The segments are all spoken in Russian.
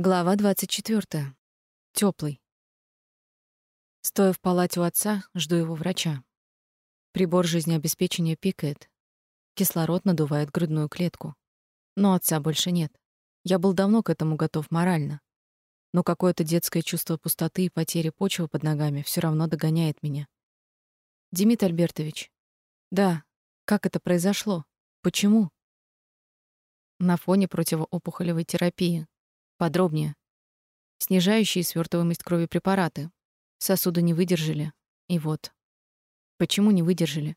Глава 24. Теплый. Стоя в палате у отца, жду его врача. Прибор жизнеобеспечения пикает. Кислород надувает грудную клетку. Но отца больше нет. Я был давно к этому готов морально. Но какое-то детское чувство пустоты и потери почвы под ногами все равно догоняет меня. Демид Альбертович. Да, как это произошло? Почему? На фоне противоопухолевой терапии, Подробнее. Снижающие свертываемость крови препараты. Сосуды не выдержали. И вот. Почему не выдержали?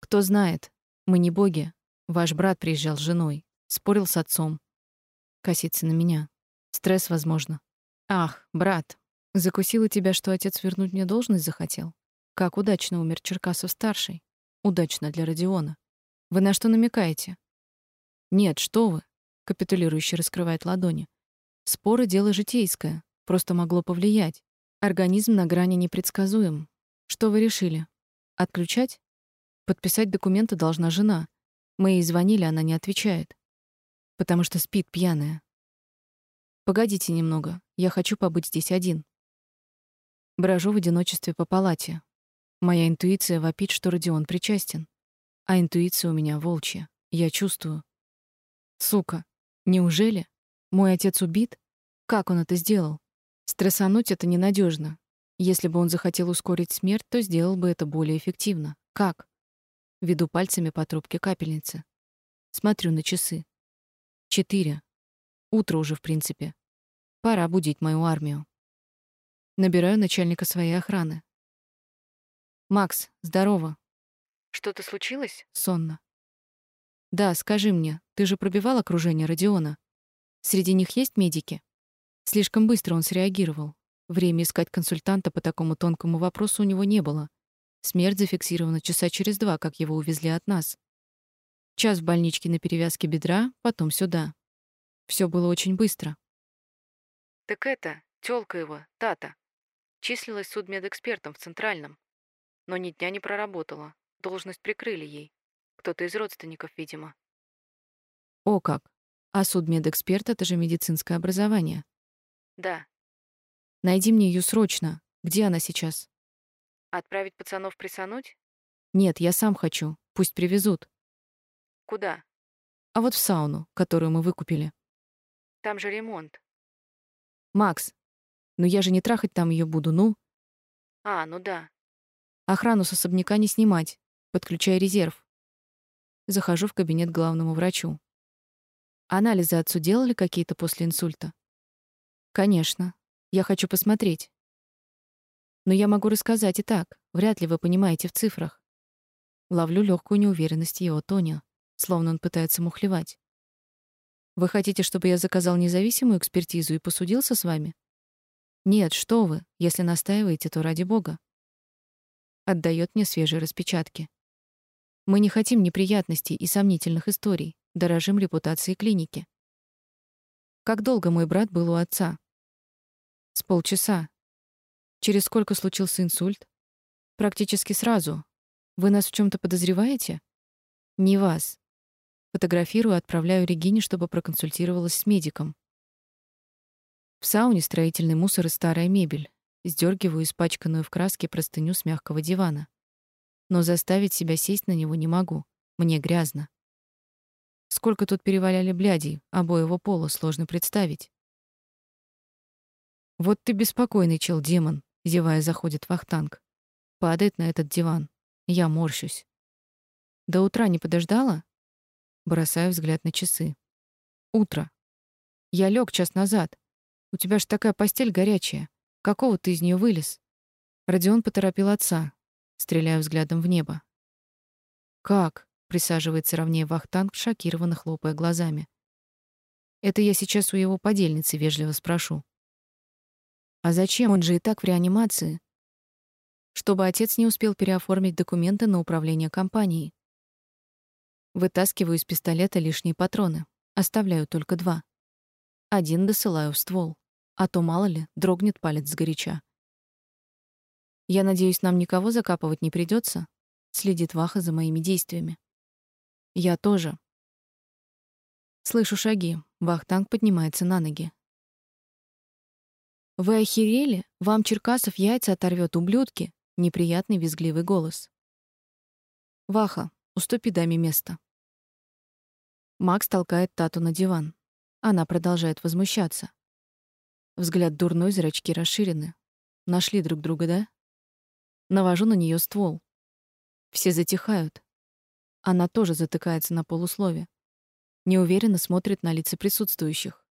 Кто знает. Мы не боги. Ваш брат приезжал с женой. Спорил с отцом. Косится на меня. Стресс, возможно. Ах, брат. Закусила тебя, что отец вернуть мне должность захотел? Как удачно умер Черкасов-старший. Удачно для Родиона. Вы на что намекаете? Нет, что вы? Капитулирующий раскрывает ладони. Споры — дело житейское, просто могло повлиять. Организм на грани непредсказуем. Что вы решили? Отключать? Подписать документы должна жена. Мы ей звонили, она не отвечает. Потому что спит пьяная. Погодите немного, я хочу побыть здесь один. Брожу в одиночестве по палате. Моя интуиция вопит, что Родион причастен. А интуиция у меня волчья. Я чувствую. Сука, неужели? Мой отец убит? Как он это сделал? Стрессануть это ненадежно. Если бы он захотел ускорить смерть, то сделал бы это более эффективно. Как? Веду пальцами по трубке капельницы. Смотрю на часы. Четыре. Утро уже, в принципе. Пора будить мою армию. Набираю начальника своей охраны. Макс, здорово. Что-то случилось? Сонно. Да, скажи мне, ты же пробивал окружение Родиона? Среди них есть медики? Слишком быстро он среагировал. Время искать консультанта по такому тонкому вопросу у него не было. Смерть зафиксирована часа через два, как его увезли от нас. Час в больничке на перевязке бедра, потом сюда. Все было очень быстро. Так это, тёлка его, Тата. Числилась судмедэкспертом в Центральном. Но ни дня не проработала. Должность прикрыли ей. Кто-то из родственников, видимо. О как! А судмедэксперт — это же медицинское образование. Да. Найди мне ее срочно. Где она сейчас? Отправить пацанов присануть? Нет, я сам хочу. Пусть привезут. Куда? А вот в сауну, которую мы выкупили. Там же ремонт. Макс, ну я же не трахать там ее буду, ну. А, ну да. Охрану с особняка не снимать. Подключай резерв. Захожу в кабинет главному врачу. Анализы отцу делали какие-то после инсульта? Конечно. Я хочу посмотреть. Но я могу рассказать и так. Вряд ли вы понимаете в цифрах. Ловлю легкую неуверенность его тоне, словно он пытается мухлевать. Вы хотите, чтобы я заказал независимую экспертизу и посудился с вами? Нет, что вы? Если настаиваете, то ради бога. Отдает мне свежие распечатки. Мы не хотим неприятностей и сомнительных историй дорожим репутацией клиники. Как долго мой брат был у отца? С полчаса. Через сколько случился инсульт? Практически сразу. Вы нас в чем то подозреваете? Не вас. Фотографирую отправляю Регине, чтобы проконсультировалась с медиком. В сауне строительный мусор и старая мебель. Сдергиваю испачканную в краске простыню с мягкого дивана. Но заставить себя сесть на него не могу. Мне грязно. Сколько тут переваляли блядей, обоего пола сложно представить. Вот ты беспокойный чел, демон, зевая заходит вахтанг. Падает на этот диван. Я морщусь. До утра не подождала? Бросаю взгляд на часы. Утро. Я лег час назад. У тебя ж такая постель горячая. Какого ты из нее вылез? Родион поторопил отца. Стреляю взглядом в небо. Как? Присаживается ровнее вахтанг, шокированно хлопая глазами. Это я сейчас у его подельницы вежливо спрошу. А зачем? Он же и так в реанимации. Чтобы отец не успел переоформить документы на управление компанией. Вытаскиваю из пистолета лишние патроны. Оставляю только два. Один досылаю в ствол. А то, мало ли, дрогнет палец сгоряча. Я надеюсь, нам никого закапывать не придется. Следит Ваха за моими действиями. Я тоже. Слышу шаги. Вахтанг поднимается на ноги. Вы охерели? Вам Черкасов яйца оторвет, ублюдки!» Неприятный визгливый голос. «Ваха, уступи даме место». Макс толкает Тату на диван. Она продолжает возмущаться. Взгляд дурной, зрачки расширены. Нашли друг друга, да? Навожу на нее ствол. Все затихают. Она тоже затыкается на полуслове. Неуверенно смотрит на лица присутствующих.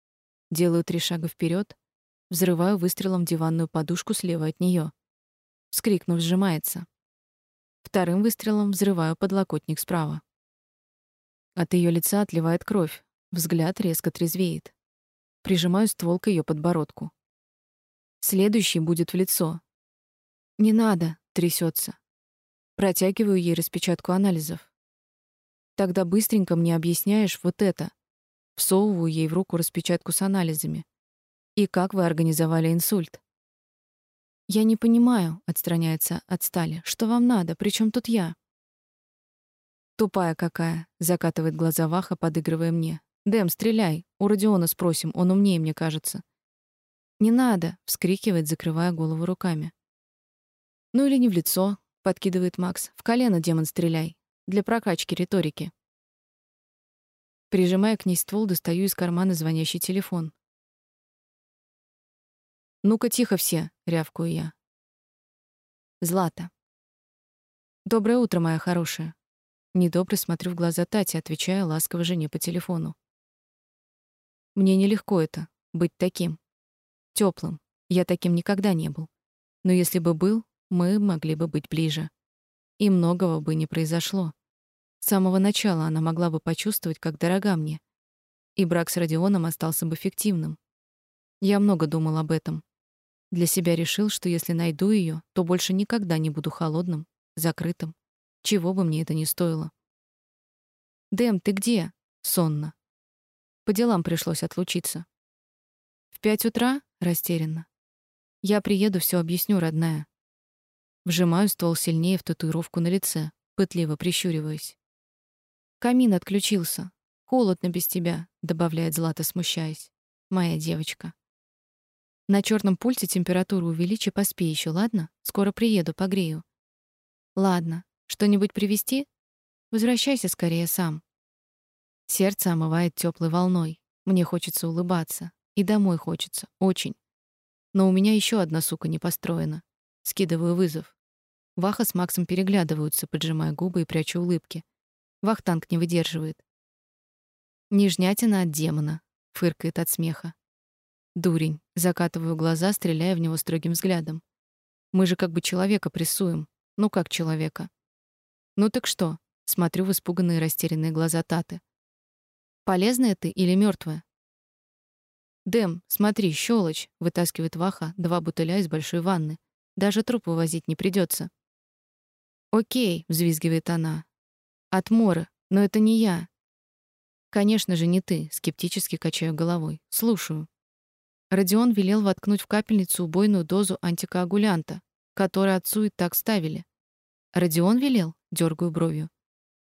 Делаю три шага вперед, взрываю выстрелом диванную подушку слева от нее. Вскрикнув, сжимается. Вторым выстрелом взрываю подлокотник справа. От ее лица отливает кровь, взгляд резко трезвеет. Прижимаю ствол к ее подбородку. Следующий будет в лицо. «Не надо», — трясется. Протягиваю ей распечатку анализов. Тогда быстренько мне объясняешь вот это. Всовываю ей в руку распечатку с анализами. И как вы организовали инсульт? Я не понимаю, отстраняется от стали. Что вам надо? Причем тут я? Тупая какая, закатывает глаза Ваха, подыгрывая мне. Дэм, стреляй. У Родиона спросим, он умнее, мне кажется. Не надо, вскрикивает, закрывая голову руками. Ну или не в лицо, подкидывает Макс. В колено, демон, стреляй. Для прокачки риторики. Прижимая к ней ствол, достаю из кармана звонящий телефон. «Ну-ка, тихо все!» — рявкую я. Злата. «Доброе утро, моя хорошая». Недобро смотрю в глаза Тати, отвечая ласково жене по телефону. «Мне нелегко это — быть таким. теплым. Я таким никогда не был. Но если бы был, мы могли бы быть ближе. И многого бы не произошло. С самого начала она могла бы почувствовать, как дорога мне. И брак с Родионом остался бы фиктивным. Я много думал об этом, для себя решил, что если найду ее, то больше никогда не буду холодным, закрытым, чего бы мне это ни стоило. «Дэм, ты где?» Сонно. По делам пришлось отлучиться. В пять утра? Растерянно. Я приеду, все объясню, родная. Вжимаю ствол сильнее в татуировку на лице, пытливо прищуриваясь. Камин отключился. Холодно без тебя, добавляет Злата, смущаясь. Моя девочка. На черном пульте температуру увеличи, поспи еще, ладно? Скоро приеду, погрею. Ладно. Что-нибудь привезти? Возвращайся скорее сам. Сердце омывает теплой волной. Мне хочется улыбаться. И домой хочется. Очень. Но у меня еще одна сука не построена. Скидываю вызов. Ваха с Максом переглядываются, поджимая губы и пряча улыбки. Вахтанг не выдерживает. Нижнятина от демона. Фыркает от смеха. Дурень. Закатываю глаза, стреляя в него строгим взглядом. Мы же как бы человека прессуем. Ну как человека? Ну так что? Смотрю в испуганные растерянные глаза Таты. Полезная ты или мертвая? Дэм, смотри, щелочь, вытаскивает Ваха два бутыля из большой ванны. Даже труп вывозить не придется. О'кей, взвизгивает она. От Мора, но это не я. Конечно же, не ты, скептически качаю головой. Слушаю. Родион велел воткнуть в капельницу убойную дозу антикоагулянта, который отцу и так ставили. Родион велел? Дергаю бровью.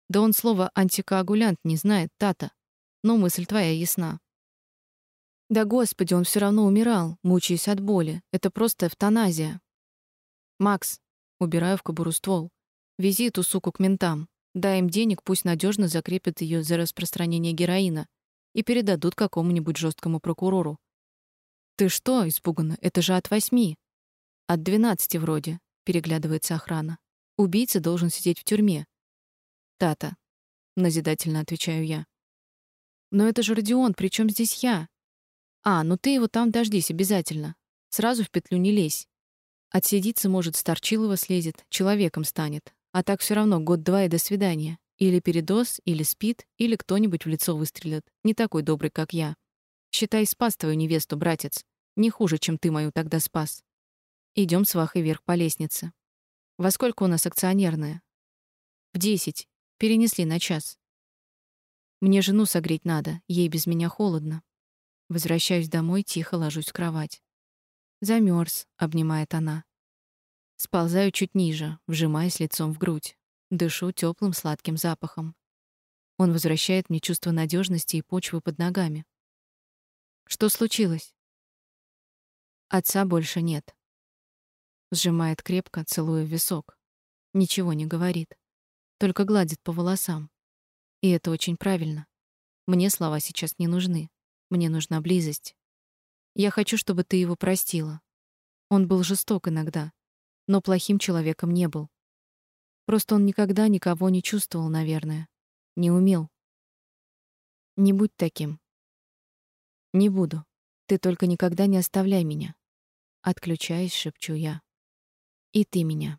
Да он слово антикоагулянт не знает, Тата. Но мысль твоя ясна. Да господи, он все равно умирал, мучаясь от боли. Это просто эвтаназия. Макс, убираю в кобуру ствол. Вези эту суку к ментам. Дай им денег, пусть надежно закрепят ее за распространение героина и передадут какому-нибудь жесткому прокурору. «Ты что?» — испуганно. «Это же от восьми». «От двенадцати вроде», — переглядывается охрана. «Убийца должен сидеть в тюрьме». «Тата», — назидательно отвечаю я. «Но это же Родион, при чем здесь я?» «А, ну ты его там дождись обязательно. Сразу в петлю не лезь. Отсидится, может, Старчилова слезет, человеком станет. А так все равно год-два и до свидания. Или передоз, или спит, или кто-нибудь в лицо выстрелит. Не такой добрый, как я. Считай, спас твою невесту, братец. Не хуже, чем ты мою тогда спас. Идем с Вахой вверх по лестнице. Во сколько у нас акционерная? В десять. Перенесли на час. Мне жену согреть надо, ей без меня холодно. Возвращаюсь домой, тихо ложусь в кровать. Замерз, обнимает она. Сползаю чуть ниже, вжимаясь лицом в грудь. Дышу теплым сладким запахом. Он возвращает мне чувство надежности и почвы под ногами. Что случилось? Отца больше нет. Сжимает крепко, целуя в висок. Ничего не говорит, только гладит по волосам. И это очень правильно. Мне слова сейчас не нужны. Мне нужна близость. Я хочу, чтобы ты его простила. Он был жесток иногда, но плохим человеком не был. Просто он никогда никого не чувствовал, наверное. Не умел. Не будь таким. Не буду. Ты только никогда не оставляй меня. Отключаясь, шепчу я. И ты меня.